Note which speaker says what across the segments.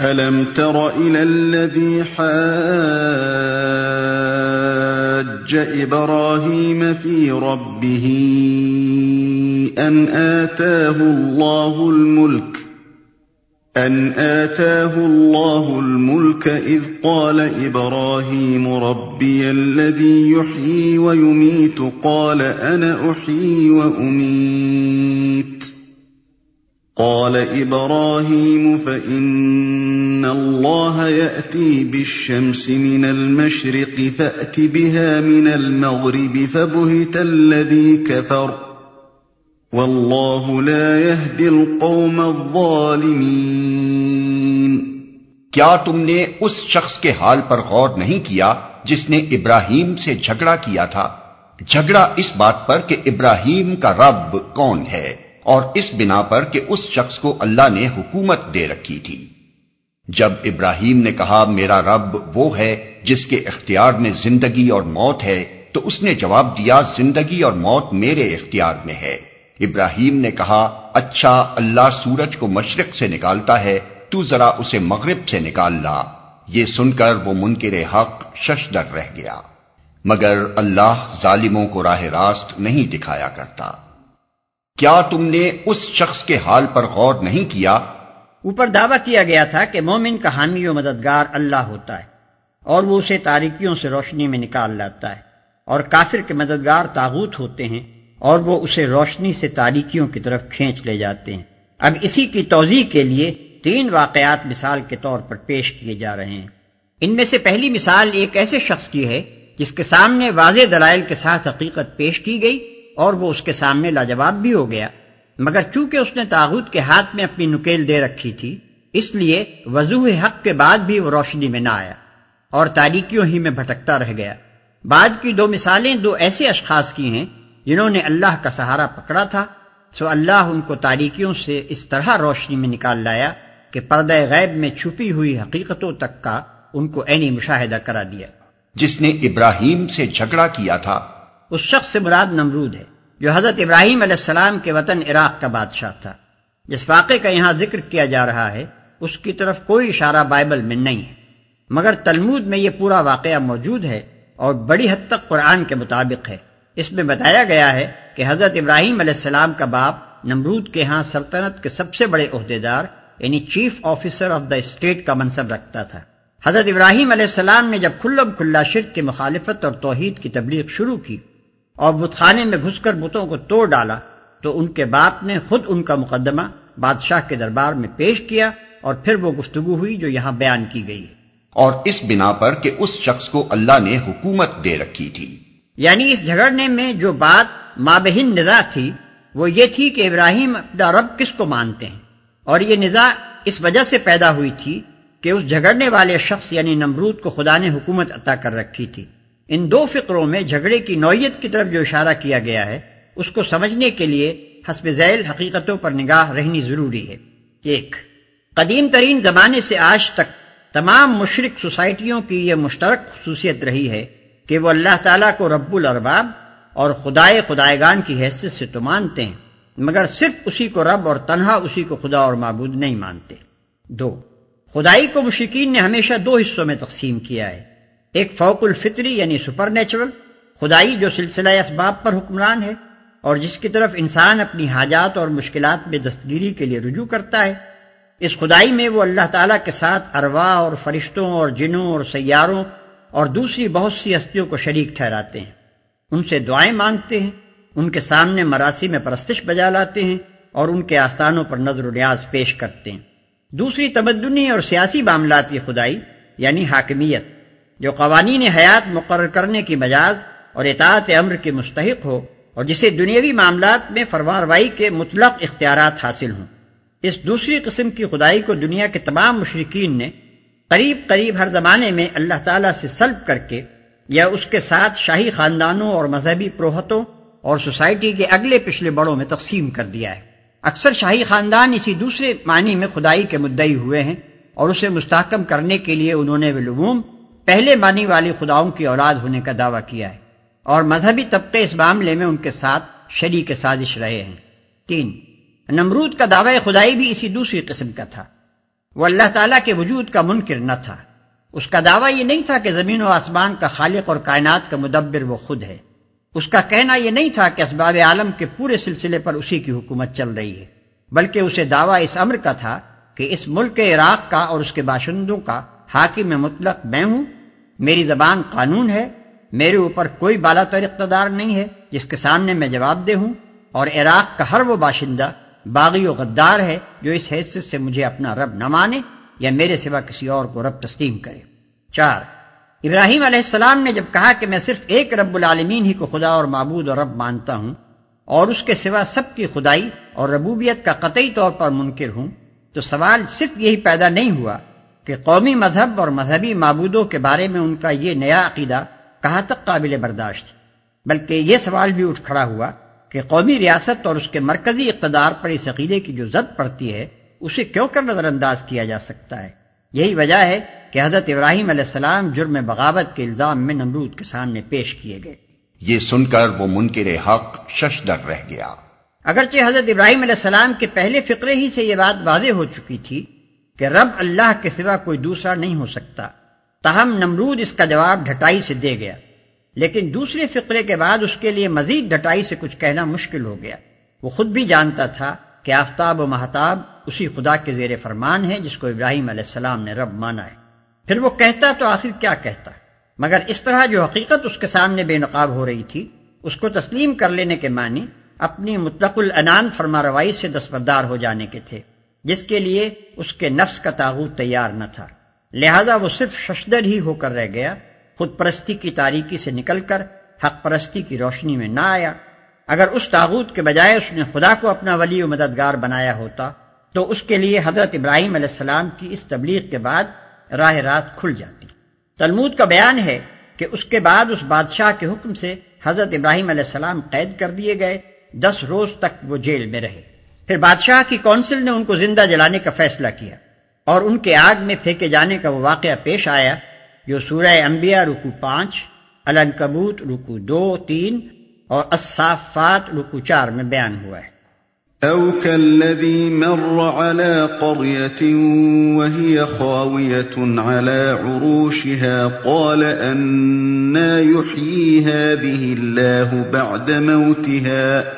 Speaker 1: أَلَمْ تَرَ إِلَى الَّذِي حَاجَّ إِبْرَاهِيمَ فِي رَبِّهِ أَنْ آتَاهُ اللَّهُ الْمُلْكَ أَنْ آتَاهُ اللَّهُ الْمُلْكَ إِذْ قَالَ إِبْرَاهِيمُ رَبِّيَ الَّذِي يُحْيِي وَيُمِيتُ قَالَ أَنَا أُحْيِي وَأُمِيتُ قال إبراهيم فإن الله يأتي بالشمس من المشرق فأت بها من المغرب فبهت الذي كفر والله لا يهدي القوم الظالمين
Speaker 2: کیا تم نے اس شخص کے حال پر غور نہیں کیا جس نے ابراہیم سے جھگڑا کیا تھا؟ جھگڑا اس بات پر کہ ابراہیم کا رب کون ہے۔ اور اس بنا پر کہ اس شخص کو اللہ نے حکومت دے رکھی تھی۔ جب ابراہیم نے کہا، میرا رب وہ ہے جس کے اختیار میں زندگی اور موت ہے، تو اس نے جواب دیا، زندگی اور موت میرے اختیار میں ہے۔ ابراہیم نے کہا اچھا اللہ سورج کو مشرق سے نکالتا ہے، تو ذرا اسے مغرب سے نکال لا۔ یہ سن کر وہ منکر حق ششدر رہ گیا۔ مگر اللہ ظالموں کو راہ راست نہیں دکھایا کرتا۔ کیا تم نے اس شخص کے حال پر غور نہیں کیا؟
Speaker 3: اوپر دعویٰ کیا گیا تھا کہ مومن کا حامی و مددگار اللہ ہوتا ہے اور وہ اسے تاریکیوں سے روشنی میں نکال لاتا ہے اور کافر کے مددگار تاغوت ہوتے ہیں اور وہ اسے روشنی سے تاریکیوں کی طرف کھینچ لے جاتے ہیں۔ اب اسی کی توضیح کے لیے تین واقعات مثال کے طور پر پیش کیے جا رہے ہیں۔ ان میں سے پہلی مثال ایک ایسے شخص کی ہے جس کے سامنے واضح دلائل کے ساتھ حقیقت پیش کی گئی اور وہ اس کے سامنے لاجواب بھی ہو گیا۔ مگر چونکہ اس نے تاغت کے ہاتھ میں اپنی نکیل دے رکھی تھی، اس لیے وضوح حق کے بعد بھی وہ روشنی میں نہ آیا اور تاریکیوں ہی میں بھٹکتا رہ گیا۔ بعد کی دو مثالیں دو ایسے اشخاص کی ہیں جنہوں نے اللہ کا سہارا پکڑا تھا، سو اللہ ان کو تاریکیوں سے اس طرح روشنی میں نکال لایا کہ پردہ غیب میں چھپی ہوئی حقیقتوں تک کا ان کو عینی مشاہدہ کرا دیا۔
Speaker 2: جس نے ابراہیم سے جھگڑا کیا تھا
Speaker 3: اس شخص سے مراد نمرود ہے، جو حضرت ابراہیم علیہ السلام کے وطن عراق کا بادشاہ تھا۔ جس واقعے کا یہاں ذکر کیا جا رہا ہے، اس کی طرف کوئی اشارہ بائبل میں نہیں ہے۔ مگر تلمود میں یہ پورا واقعہ موجود ہے اور بڑی حد تک قرآن کے مطابق ہے۔ اس میں بتایا گیا ہے کہ حضرت ابراہیم علیہ السلام کا باپ نمرود کے ہاں سلطنت کے سب سے بڑے عہدیدار یعنی chief officer of the state کا منصب رکھتا تھا۔ حضرت ابراہیم علیہ السلام نے جب کھلم کھلا شرک کی مخالفت اور توحید کی تبلیغ شروع کی اور بت خانے میں گھس کر بتوں کو توڑ ڈالا تو ان کے باپ نے خود ان کا مقدمہ بادشاہ کے دربار میں پیش کیا اور پھر وہ گفتگو ہوئی جو یہاں بیان کی گئی۔
Speaker 2: اور اس بنا پر کہ اس شخص کو اللہ نے حکومت دے رکھی تھی۔
Speaker 3: یعنی اس جھگڑنے میں جو بات مابہن نزا تھی وہ یہ تھی کہ ابراہیم اپنا رب کس کو مانتے ہیں۔ اور یہ نزا اس وجہ سے پیدا ہوئی تھی کہ اس جھگڑنے والے شخص یعنی نمرود کو خدا نے حکومت عطا کر رکھی تھی۔ ان دو فکروں میں جھگڑے کی نوعیت کی طرف جو اشارہ کیا گیا ہے، اس کو سمجھنے کے لیے حسب ذیل حقیقتوں پر نگاہ رہنی ضروری ہے۔ ایک، قدیم ترین زمانے سے آج تک تمام مشرق سوسائٹیوں کی یہ مشترک خصوصیت رہی ہے کہ وہ اللہ تعالیٰ کو رب الارباب اور خدائے خدائے کی حیثیت سے تو مانتے ہیں، مگر صرف اسی کو رب اور تنہا اسی کو خدا اور معبود نہیں مانتے۔ دو، خدائی کو مشرقین نے ہمیشہ دو حصوں میں تقسیم کیا ہے۔ ایک فوق الفطری یعنی سپر نیچرل خدائی جو سلسلہ اسباب پر حکمران ہے، اور جس کی طرف انسان اپنی حاجات اور مشکلات میں دستگیری کے لیے رجوع کرتا ہے، اس خدائی میں وہ اللہ تعالیٰ کے ساتھ اروا اور فرشتوں اور جنوں اور سیاروں اور دوسری بہت سی ہستیوں کو شریک ٹھہراتے ہیں۔ ان سے دعائیں مانگتے ہیں، ان کے سامنے مراسی میں پرستش بجا لاتے ہیں اور ان کے آستانوں پر نظر و نیاز پیش کرتے ہیں۔ دوسری تمدنی اور سیاسی معاملات کی خدائی یعنی حاکمیت۔ جو قوانین حیات مقرر کرنے کی مجاز اور اطاعت امر کے مستحق ہو اور جسے دنیاوی معاملات میں فرماروائی کے مطلق اختیارات حاصل ہوں۔ اس دوسری قسم کی خدائی کو دنیا کے تمام مشرقین نے قریب قریب ہر زمانے میں اللہ تعالیٰ سے سلب کر کے یا اس کے ساتھ شاہی خاندانوں اور مذہبی پروہتوں اور سوسائٹی کے اگلے پچھلے بڑوں میں تقسیم کر دیا ہے۔ اکثر شاہی خاندان اسی دوسرے معنی میں خدائی کے مدعی ہوئے ہیں اور اسے مستحکم کرنے کے لیے انہوں نے ولوم پہلے مانی والی خداؤں کی اولاد ہونے کا دعویٰ کیا ہے اور مذہبی طبقے اس معاملے میں ان کے ساتھ شریک سازش رہے ہیں۔ تین، نمرود کا دعوی خدائی بھی اسی دوسری قسم کا تھا۔ وہ اللہ تعالیٰ کے وجود کا منکر نہ تھا۔ اس کا دعویٰ یہ نہیں تھا کہ زمین و آسمان کا خالق اور کائنات کا مدبر وہ خود ہے۔ اس کا کہنا یہ نہیں تھا کہ اسباب عالم کے پورے سلسلے پر اسی کی حکومت چل رہی ہے، بلکہ اسے دعویٰ اس امر کا تھا کہ اس ملک عراق کا اور اس کے باشندوں کا حاکم مطلق میں ہوں میری زبان قانون ہے، میرے اوپر کوئی بالا تر اقتدار نہیں ہے، جس کے سامنے میں جواب دے ہوں، اور عراق کا ہر وہ باشندہ باغی و غدار ہے جو اس حیثیت سے مجھے اپنا رب نہ مانے یا میرے سوا کسی اور کو رب تسلیم کرے۔ چار، ابراہیم علیہ السلام نے جب کہا کہ میں صرف ایک رب العالمین ہی کو خدا اور معبود اور رب مانتا ہوں، اور اس کے سوا سب کی خدائی اور ربوبیت کا قطعی طور پر منکر ہوں، تو سوال صرف یہی پیدا نہیں ہوا کہ قومی مذہب اور مذہبی معبودوں کے بارے میں ان کا یہ نیا عقیدہ کہاں تک قابل برداشت؟ بلکہ یہ سوال بھی اٹھ کھڑا ہوا کہ قومی ریاست اور اس کے مرکزی اقتدار پر اس عقیدے کی جو زد پڑتی ہے اسے کیوں کر نظر انداز کیا جا سکتا ہے؟ یہی وجہ ہے کہ حضرت ابراہیم علیہ السلام جرم بغاوت کے الزام میں نمرود کے سامنے پیش کیے گئے۔
Speaker 2: یہ سن کر وہ منکر حق ششدر رہ گیا۔
Speaker 3: اگرچہ حضرت ابراہیم علیہ السلام کے پہلے فقرے ہی سے یہ بات واضح ہو چکی تھی کہ رب اللہ کے سوا کوئی دوسرا نہیں ہو سکتا۔ تاہم نمرود اس کا جواب ڈھٹائی سے دے گیا۔ لیکن دوسرے فقرے کے بعد اس کے لیے مزید ڈٹائی سے کچھ کہنا مشکل ہو گیا۔ وہ خود بھی جانتا تھا کہ آفتاب و محتاب اسی خدا کے زیر فرمان ہے جس کو ابراہیم علیہ السلام نے رب مانا ہے۔ پھر وہ کہتا تو آخر کیا کہتا؟ مگر اس طرح جو حقیقت اس کے سامنے بے نقاب ہو رہی تھی، اس کو تسلیم کر لینے کے معنی اپنی مطلق العنان فرما روائی سے دستبردار ہو جانے کے تھے۔ جس کے لیے اس کے نفس کا تاغوت تیار نہ تھا۔ لہذا وہ صرف ششدر ہی ہو کر رہ گیا۔ خود پرستی کی تاریکی سے نکل کر حق پرستی کی روشنی میں نہ آیا۔ اگر اس تاغوت کے بجائے اس نے خدا کو اپنا ولی و مددگار بنایا ہوتا، تو اس کے لیے حضرت ابراہیم علیہ السلام کی اس تبلیغ کے بعد راہ رات کھل جاتی۔ تلمود کا بیان ہے کہ اس کے بعد اس بادشاہ کے حکم سے حضرت ابراہیم علیہ السلام قید کر دیے گئے۔ دس روز تک وہ جیل میں رہے۔ پھر بادشاہ کی کونسل نے ان کو زندہ جلانے کا فیصلہ کیا اور ان کے آگ میں پھینکے جانے کا وہ واقعہ پیش آیا جو سورہ انبیاء رکو پانچ الن کبوت رکو دو، تین اور الصافات رکو چار میں بیان ہوا ہے۔
Speaker 1: او كالذي مر على قرية وهي خاوية على عروشها قال أنا يحيي هذه الله بعد موتها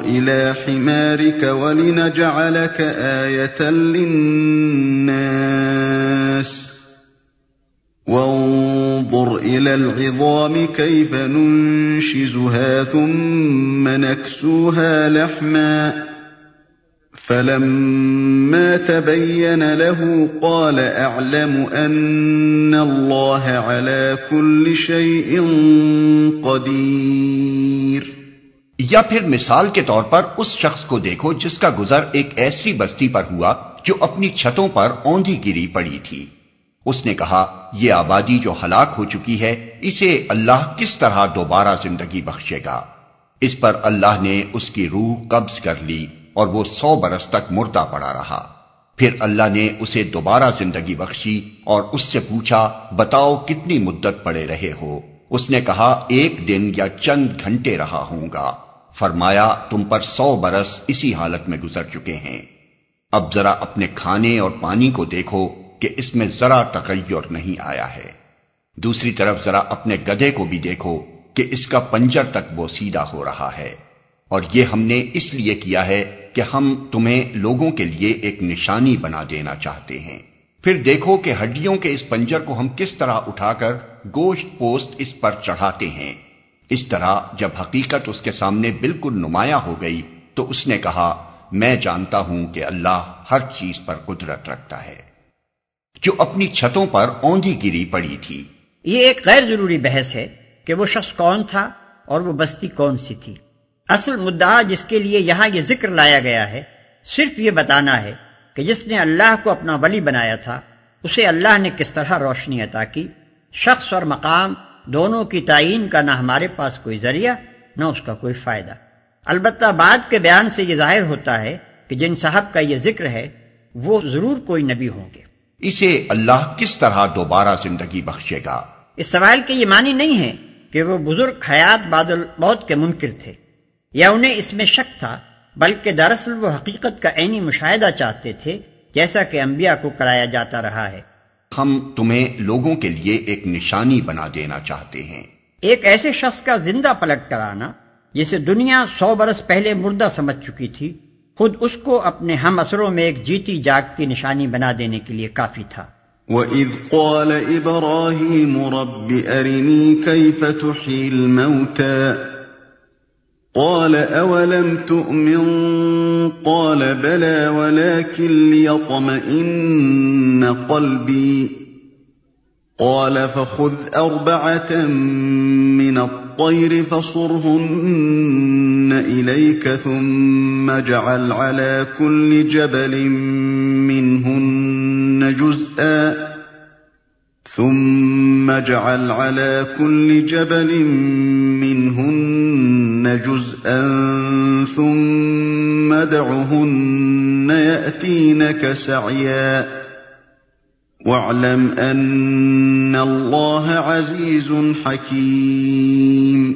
Speaker 1: إلى حمارك ولنجعلك آية للناس. وانظر إلى العظام كيف ننشزها ثم نكسوها لحماً. فلما تبين له قال اعلم ان الله على كل شيء قدير.
Speaker 2: یا پھر مثال کے طور پر اس شخص کو دیکھو جس کا گزر ایک ایسی بستی پر ہوا جو اپنی چھتوں پر اوندھی گری پڑی تھی۔ اس نے کہا، یہ آبادی جو ہلاک ہو چکی ہے، اسے اللہ کس طرح دوبارہ زندگی بخشے گا؟ اس پر اللہ نے اس کی روح قبض کر لی اور وہ سو برس تک مردہ پڑا رہا۔ پھر اللہ نے اسے دوبارہ زندگی بخشی اور اس سے پوچھا، بتاؤ کتنی مدت پڑے رہے ہو؟ اس نے کہا، ایک دن یا چند گھنٹے رہا ہوں گا۔ فرمایا، تم پر سو برس اسی حالت میں گزر چکے ہیں۔ اب ذرا اپنے کھانے اور پانی کو دیکھو کہ اس میں ذرا تغیر نہیں آیا ہے۔ دوسری طرف ذرا اپنے گدے کو بھی دیکھو کہ اس کا پنجر تک وہ سیدھا ہو رہا ہے۔ اور یہ ہم نے اس لیے کیا ہے کہ ہم تمہیں لوگوں کے لیے ایک نشانی بنا دینا چاہتے ہیں۔ پھر دیکھو کہ ہڈیوں کے اس پنجر کو ہم کس طرح اٹھا کر گوشت پوست اس پر چڑھاتے ہیں۔ اس طرح جب حقیقت اس کے سامنے بالکل نمایاں ہو گئی تو اس نے کہا، میں جانتا ہوں کہ اللہ ہر چیز پر قدرت رکھتا ہے۔ جو اپنی چھتوں پر اوندھی گری پڑی تھی۔
Speaker 3: یہ ایک غیر ضروری بحث ہے کہ وہ شخص کون تھا اور وہ بستی کون سی تھی۔ اصل مدعا جس کے لیے یہاں یہ ذکر لایا گیا ہے، صرف یہ بتانا ہے کہ جس نے اللہ کو اپنا ولی بنایا تھا، اسے اللہ نے کس طرح روشنی عطا کی، شخص اور مقام دونوں کی تعین کا نہ ہمارے پاس کوئی ذریعہ نہ اس کا کوئی فائدہ۔ البتہ بعد کے بیان سے یہ ظاہر ہوتا ہے کہ جن صاحب کا یہ ذکر ہے وہ ضرور کوئی نبی ہوں گے۔
Speaker 2: اسے اللہ کس طرح دوبارہ زندگی بخشے گا؟
Speaker 3: اس سوال کے یہ معنی نہیں ہے کہ وہ بزرگ حیات بادل موت کے منکر تھے یا انہیں اس میں شک تھا بلکہ دراصل وہ حقیقت کا عینی مشاہدہ چاہتے تھے جیسا کہ انبیاء کو کرایا جاتا رہا ہے۔
Speaker 2: ہم تمہیں لوگوں کے لیے ایک نشانی بنا دینا چاہتے ہیں۔
Speaker 3: ایک ایسے شخص کا زندہ پلٹ کرانا جسے دنیا سو برس پہلے مردہ سمجھ چکی تھی خود اس کو اپنے ہم اثروں میں ایک جیتی جاگتی نشانی بنا دینے کے لیے کافی تھا۔
Speaker 1: وَإِذْ قَالَ إِبْرَاهِيمُ رَبِّ أَرِنِي كَيْفَ تُحْيِي الْمَوْتَى؟ قَالَ أَوَلَمْ تُؤْمِنْ؟ قَالَ بَلَى وَلَكِنْ لِيَطْمَئِنَّ قَلْبِي. قَالَ فَخُذْ أَرْبَعَةً مِّنَ الطَّيْرِ فَصُرْهُنَّ إِلَيْكَ ثُمَّ اجْعَلْ عَلَى كُلِّ جَبَلٍ مِّنْهُنَّ جُزْءًا. ثم اجعل على كل جبل منهن جزءا ثم دعهن يأتينك سعيا واعلم أن الله عزيز حكيم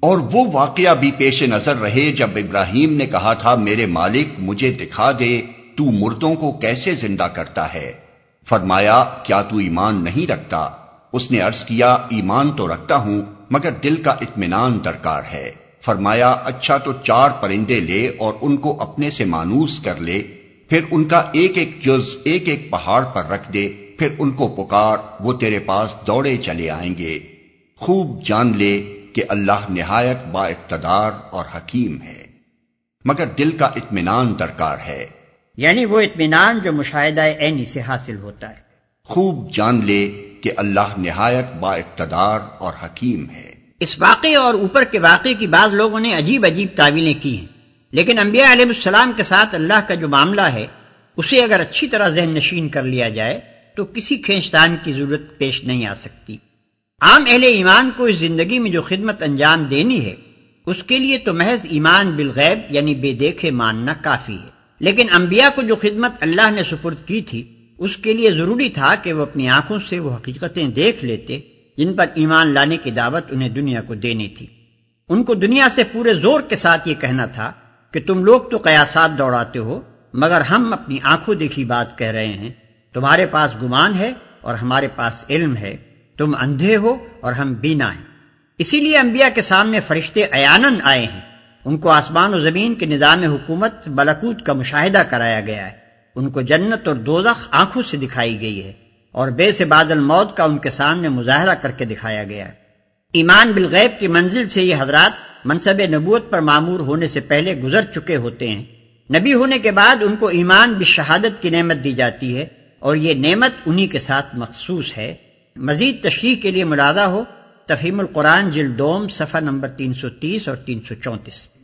Speaker 2: اور وہ واقعہ بھی پیش نظر رہے جب ابراہیم نے کہا تھا، میرے مالک مجھے دکھا دے، تو مردوں کو کیسے زندہ کرتا ہے؟ فرمایا، کیا تو ایمان نہیں رکھتا؟ اس نے عرض کیا، ایمان تو رکھتا ہوں، مگر دل کا اطمینان درکار ہے۔ فرمایا اچھا تو چار پرندے لے اور ان کو اپنے سے مانوس کر لے، پھر ان کا ایک ایک جز، ایک ایک پہاڑ پر رکھ دے، پھر ان کو پکار، وہ تیرے پاس دوڑے چلے آئیں گے۔ خوب جان لے کہ اللہ نہایت با اقتدار اور حکیم ہے۔ مگر دل کا اطمینان درکار ہے۔
Speaker 3: یعنی وہ اطمینان جو مشاہدہ عینی سے حاصل ہوتا ہے۔
Speaker 2: خوب جان لے کہ اللہ نہایت با اقتدار اور حکیم ہے۔
Speaker 3: اس واقعے اور اوپر کے واقعے کی بعض لوگوں نے عجیب عجیب تعویلیں کی ہیں۔ لیکن انبیاء علیہ السلام کے ساتھ اللہ کا جو معاملہ ہے اسے اگر اچھی طرح ذہن نشین کر لیا جائے تو کسی کھینچتان کی ضرورت پیش نہیں آ سکتی۔ عام اہل ایمان کو اس زندگی میں جو خدمت انجام دینی ہے اس کے لیے تو محض ایمان بالغیب یعنی بے دیکھے ماننا کافی ہے۔ لیکن انبیاء کو جو خدمت اللہ نے سپرد کی تھی، اس کے لیے ضروری تھا کہ وہ اپنی آنکھوں سے وہ حقیقتیں دیکھ لیتے، جن پر ایمان لانے کی دعوت انہیں دنیا کو دینی تھی۔ ان کو دنیا سے پورے زور کے ساتھ یہ کہنا تھا کہ تم لوگ تو قیاسات دوڑاتے ہو، مگر ہم اپنی آنکھوں دیکھی بات کہہ رہے ہیں۔ تمہارے پاس گمان ہے اور ہمارے پاس علم ہے۔ تم اندھے ہو اور ہم بینا ہیں۔ اسی لیے انبیاء کے سامنے فرشتے ایانن آئے ہیں۔ ان کو آسمان و زمین کے نظام حکومت بلکوت کا مشاہدہ کرایا گیا ہے۔ ان کو جنت اور دوزخ آنکھوں سے دکھائی گئی ہے اور بے سے بادل موت کا ان کے سامنے مظاہرہ کر کے دکھایا گیا۔ ہے ایمان بالغیب کی منزل سے یہ حضرات منصب نبوت پر معمور ہونے سے پہلے گزر چکے ہوتے ہیں۔ نبی ہونے کے بعد ان کو ایمان بشہادت کی نعمت دی جاتی ہے اور یہ نعمت انہی کے ساتھ مخصوص ہے۔ مزید تشریح کے لیے ملادہ ہو۔ تفہیم القرآن جلدوم صفحہ نمبر تین سو تیس اور تین سو چونتیس۔